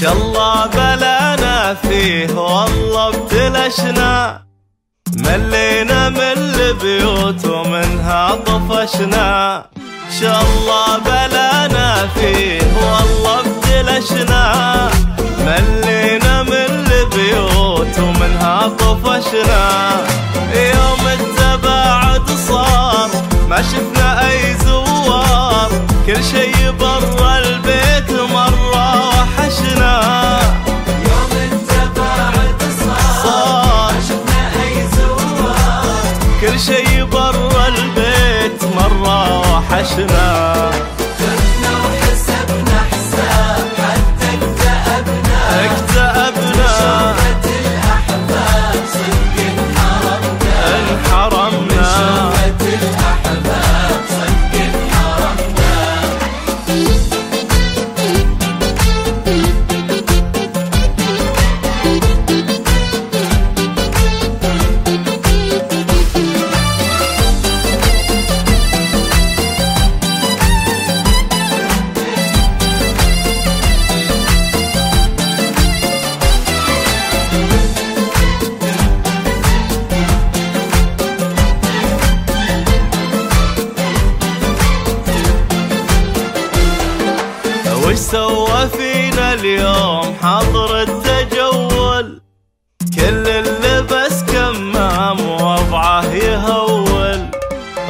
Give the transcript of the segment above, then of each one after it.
شالله بلانا فيه والله ابتلشنا ملينا من البيوت ومنها طفشنا. شالله بلانا فيه والله ابتلشنا ملينا من البيوت ومنها طفشنا. شفنا أي زوار. كل شي برا البيت مرة وحشنا. برا البيت مرة وحشنا. وش سوى فينا اليوم؟ حظر التجول. كل اللي بس كمام وضعه يهول.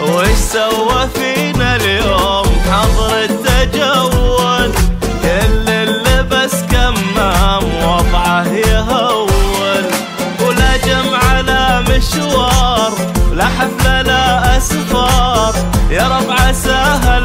وش سوى فينا اليوم؟ حظر التجول. كل اللي بس كمام وضعه يهول. ولا جمع لا مشوار لا حفلة لا أسفار. يا رب عساها